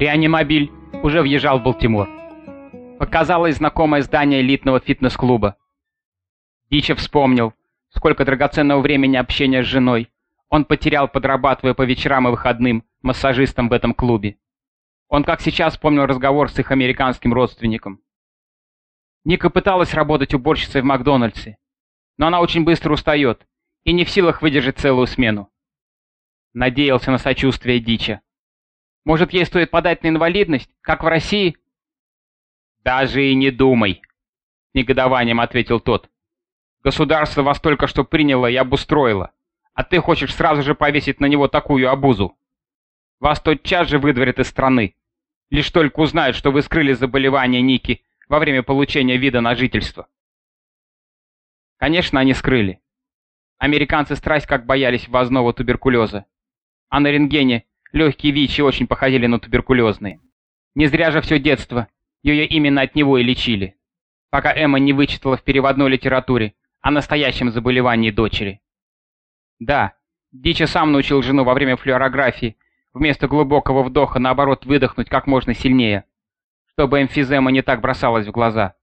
Реанимобиль уже въезжал в Балтимор. Показалось знакомое здание элитного фитнес-клуба. Дича вспомнил, сколько драгоценного времени общения с женой он потерял, подрабатывая по вечерам и выходным массажистом в этом клубе. Он как сейчас помнил разговор с их американским родственником. Ника пыталась работать уборщицей в Макдональдсе, но она очень быстро устает и не в силах выдержать целую смену. Надеялся на сочувствие Дича. Может, ей стоит подать на инвалидность, как в России? Даже и не думай, негодованием ответил тот. Государство вас только что приняло и обустроило, а ты хочешь сразу же повесить на него такую обузу. Вас тотчас же выдворят из страны. Лишь только узнают, что вы скрыли заболевание Ники во время получения вида на жительство. Конечно, они скрыли. Американцы страсть как боялись ввозного туберкулеза. А на рентгене легкие ВИЧи очень походили на туберкулезные. Не зря же все детство ее именно от него и лечили. Пока Эмма не вычитала в переводной литературе о настоящем заболевании дочери. Да, Дичи сам научил жену во время флюорографии вместо глубокого вдоха наоборот выдохнуть как можно сильнее чтобы эмфизема не так бросалась в глаза.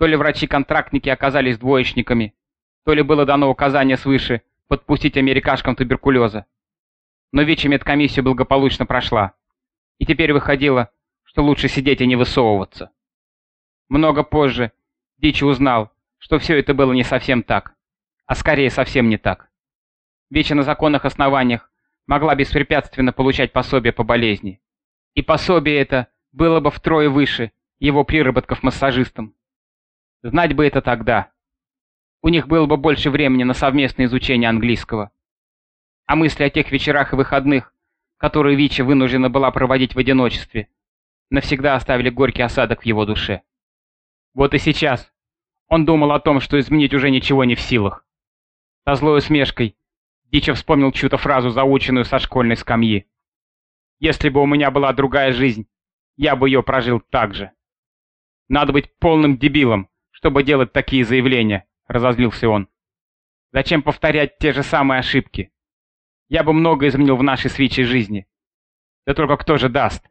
То ли врачи-контрактники оказались двоечниками, то ли было дано указание свыше подпустить америкашкам туберкулеза. Но ВИЧ-медкомиссия благополучно прошла, и теперь выходило, что лучше сидеть и не высовываться. Много позже Дичи узнал, что все это было не совсем так, а скорее совсем не так. ВИЧ на законных основаниях могла беспрепятственно получать пособие по болезни. И пособие это было бы втрое выше его приработков массажистом. Знать бы это тогда. У них было бы больше времени на совместное изучение английского. А мысли о тех вечерах и выходных, которые Вича вынуждена была проводить в одиночестве, навсегда оставили горький осадок в его душе. Вот и сейчас он думал о том, что изменить уже ничего не в силах. Со злой усмешкой Дича вспомнил чью-то фразу, заученную со школьной скамьи. «Если бы у меня была другая жизнь, я бы ее прожил так же. Надо быть полным дебилом, чтобы делать такие заявления, разозлился он. Зачем повторять те же самые ошибки? Я бы много изменил в нашей свечей жизни. Да только кто же даст?